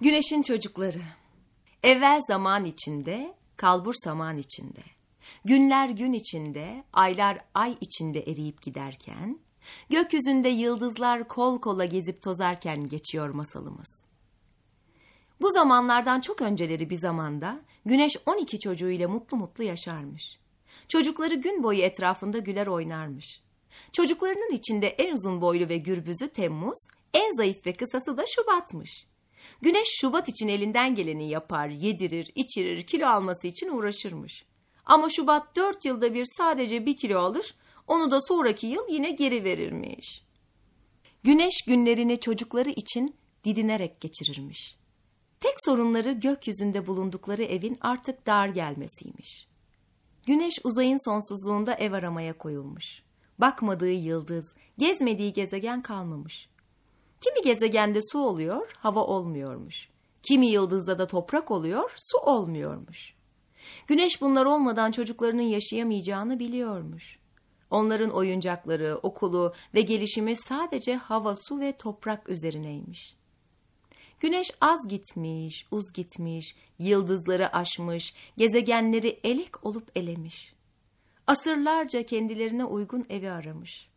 Güneşin çocukları. Evvel zaman içinde, kalbur zaman içinde. Günler gün içinde, aylar ay içinde eriyip giderken, gökyüzünde yıldızlar kol kola gezip tozarken geçiyor masalımız. Bu zamanlardan çok önceleri bir zamanda Güneş 12 çocuğuyla mutlu mutlu yaşarmış. Çocukları gün boyu etrafında güler oynarmış. Çocuklarının içinde en uzun boylu ve gürbüzü Temmuz, en zayıf ve kısası da Şubat'mış. Güneş Şubat için elinden geleni yapar, yedirir, içirir, kilo alması için uğraşırmış. Ama Şubat dört yılda bir sadece bir kilo alır, onu da sonraki yıl yine geri verirmiş. Güneş günlerini çocukları için didinerek geçirirmiş. Tek sorunları gökyüzünde bulundukları evin artık dar gelmesiymiş. Güneş uzayın sonsuzluğunda ev aramaya koyulmuş. Bakmadığı yıldız, gezmediği gezegen kalmamış. Kimi gezegende su oluyor, hava olmuyormuş. Kimi yıldızda da toprak oluyor, su olmuyormuş. Güneş bunlar olmadan çocuklarının yaşayamayacağını biliyormuş. Onların oyuncakları, okulu ve gelişimi sadece hava, su ve toprak üzerineymiş. Güneş az gitmiş, uz gitmiş, yıldızları aşmış, gezegenleri elek olup elemiş. Asırlarca kendilerine uygun evi aramış.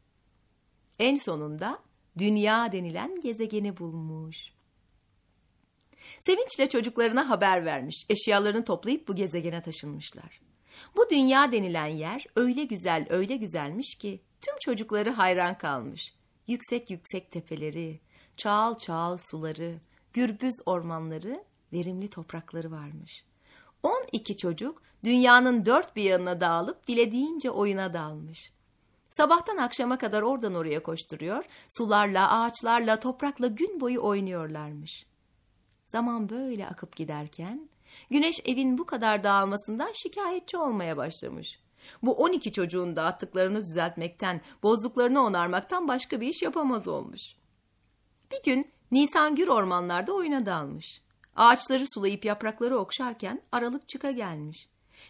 En sonunda dünya denilen gezegeni bulmuş. Sevinçle çocuklarına haber vermiş, eşyalarını toplayıp bu gezegene taşınmışlar. Bu dünya denilen yer öyle güzel, öyle güzelmiş ki tüm çocukları hayran kalmış. Yüksek yüksek tepeleri, çağal çağal suları, gürbüz ormanları, verimli toprakları varmış. 12 çocuk dünyanın dört bir yanına dağılıp dilediğince oyuna dalmış. Sabahtan akşama kadar oradan oraya koşturuyor, sularla, ağaçlarla, toprakla gün boyu oynuyorlarmış. Zaman böyle akıp giderken, güneş evin bu kadar dağılmasından şikayetçi olmaya başlamış. Bu 12 çocuğun dağıttıklarını düzeltmekten, bozduklarını onarmaktan başka bir iş yapamaz olmuş. Bir gün Nisan gür ormanlarda oyuna dalmış. Ağaçları sulayıp yaprakları okşarken aralık çıka gelmiş.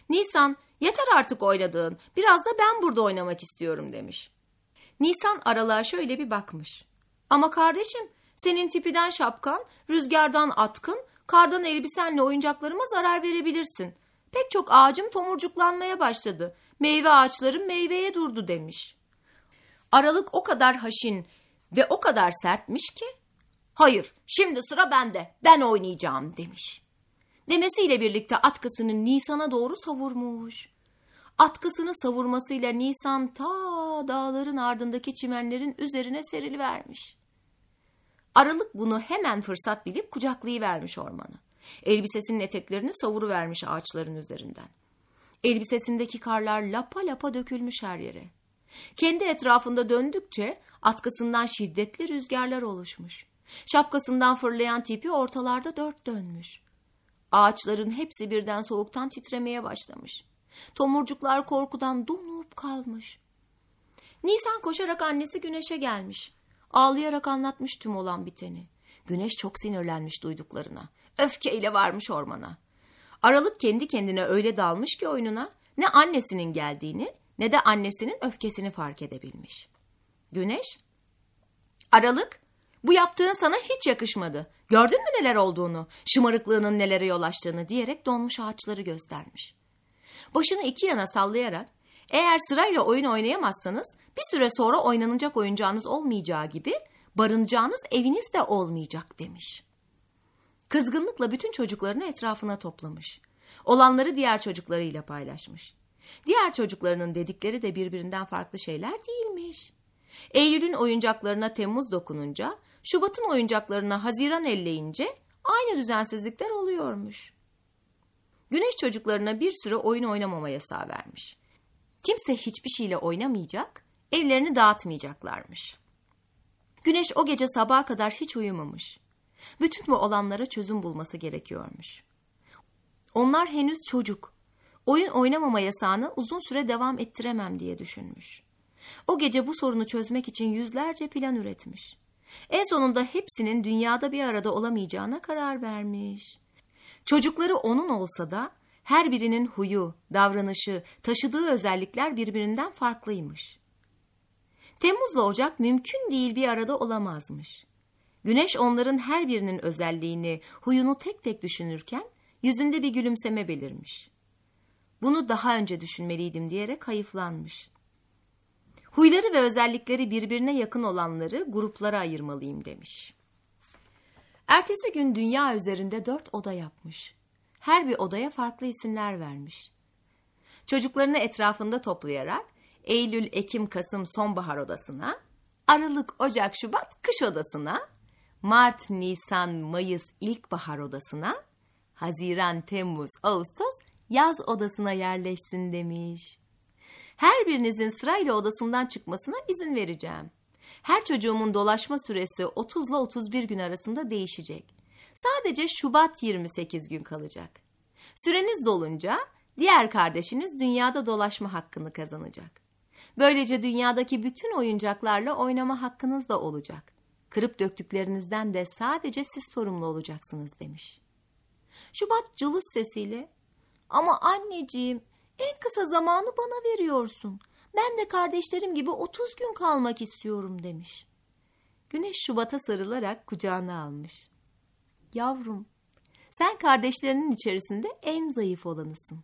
Nisan yeter artık oynadığın biraz da ben burada oynamak istiyorum demiş. Nisan aralığa şöyle bir bakmış. Ama kardeşim senin tipiden şapkan, rüzgardan atkın, kardan elbisenle oyuncaklarıma zarar verebilirsin. Pek çok ağacım tomurcuklanmaya başladı. Meyve ağaçlarım meyveye durdu demiş. Aralık o kadar haşin ve o kadar sertmiş ki Hayır, şimdi sıra bende. Ben oynayacağım demiş. Demesiyle birlikte atkısını Nisan'a doğru savurmuş. Atkısını savurmasıyla Nisan ta dağların ardındaki çimenlerin üzerine serilivermiş. Aralık bunu hemen fırsat bilip kucaklayıvermiş ormanı. Elbisesinin eteklerini savuruvermiş ağaçların üzerinden. Elbisesindeki karlar lapa lapa dökülmüş her yere. Kendi etrafında döndükçe atkısından şiddetli rüzgarlar oluşmuş. Şapkasından fırlayan tipi ortalarda dört dönmüş. Ağaçların hepsi birden soğuktan titremeye başlamış. Tomurcuklar korkudan donup kalmış. Nisan koşarak annesi Güneş'e gelmiş. Ağlayarak anlatmış tüm olan biteni. Güneş çok sinirlenmiş duyduklarına. Öfkeyle varmış ormana. Aralık kendi kendine öyle dalmış ki oyununa ne annesinin geldiğini ne de annesinin öfkesini fark edebilmiş. Güneş, Aralık bu yaptığın sana hiç yakışmadı. Gördün mü neler olduğunu, şımarıklığının nelere yol açtığını diyerek donmuş ağaçları göstermiş. Başını iki yana sallayarak, eğer sırayla oyun oynayamazsanız bir süre sonra oynanacak oyuncağınız olmayacağı gibi barınacağınız eviniz de olmayacak demiş. Kızgınlıkla bütün çocuklarını etrafına toplamış. Olanları diğer çocuklarıyla paylaşmış. Diğer çocuklarının dedikleri de birbirinden farklı şeyler değilmiş. Eylül'ün oyuncaklarına Temmuz dokununca Şubat'ın oyuncaklarına Haziran elleyince aynı düzensizlikler oluyormuş. Güneş çocuklarına bir süre oyun oynamama yasağı vermiş. Kimse hiçbir şeyle oynamayacak, evlerini dağıtmayacaklarmış. Güneş o gece sabaha kadar hiç uyumamış. Bütün bu olanlara çözüm bulması gerekiyormuş. Onlar henüz çocuk. Oyun oynamama yasağını uzun süre devam ettiremem diye düşünmüş. O gece bu sorunu çözmek için yüzlerce plan üretmiş. En sonunda hepsinin dünyada bir arada olamayacağına karar vermiş. Çocukları onun olsa da her birinin huyu, davranışı, taşıdığı özellikler birbirinden farklıymış. Temmuz'la Ocak mümkün değil bir arada olamazmış. Güneş onların her birinin özelliğini, huyunu tek tek düşünürken yüzünde bir gülümseme belirmiş. Bunu daha önce düşünmeliydim diyerek hayıflanmış. Huyları ve özellikleri birbirine yakın olanları gruplara ayırmalıyım demiş. Ertesi gün dünya üzerinde dört oda yapmış. Her bir odaya farklı isimler vermiş. Çocuklarını etrafında toplayarak Eylül, Ekim, Kasım sonbahar odasına, Aralık, Ocak, Şubat kış odasına, Mart, Nisan, Mayıs ilkbahar odasına, Haziran, Temmuz, Ağustos yaz odasına yerleşsin demiş. Her birinizin sırayla odasından çıkmasına izin vereceğim. Her çocuğumun dolaşma süresi 30 ile 31 gün arasında değişecek. Sadece Şubat 28 gün kalacak. Süreniz dolunca diğer kardeşiniz dünyada dolaşma hakkını kazanacak. Böylece dünyadaki bütün oyuncaklarla oynama hakkınız da olacak. Kırıp döktüklerinizden de sadece siz sorumlu olacaksınız demiş. Şubat cılız sesiyle ama anneciğim en kısa zamanı bana veriyorsun. Ben de kardeşlerim gibi 30 gün kalmak istiyorum demiş. Güneş Şubat'a sarılarak kucağına almış. Yavrum, sen kardeşlerinin içerisinde en zayıf olanısın.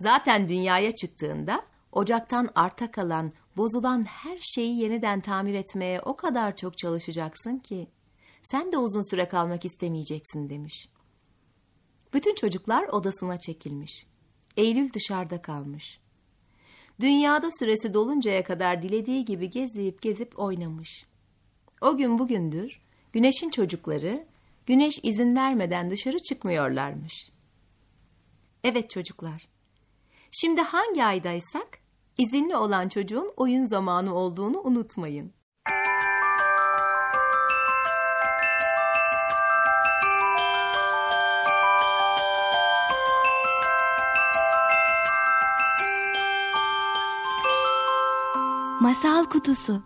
Zaten dünyaya çıktığında ocaktan arta kalan, bozulan her şeyi yeniden tamir etmeye o kadar çok çalışacaksın ki sen de uzun süre kalmak istemeyeceksin demiş. Bütün çocuklar odasına çekilmiş. Eylül dışarıda kalmış. Dünyada süresi doluncaya kadar dilediği gibi gezip gezip oynamış. O gün bugündür güneşin çocukları güneş izin vermeden dışarı çıkmıyorlarmış. Evet çocuklar. Şimdi hangi aydaysak izinli olan çocuğun oyun zamanı olduğunu unutmayın. Masal Kutusu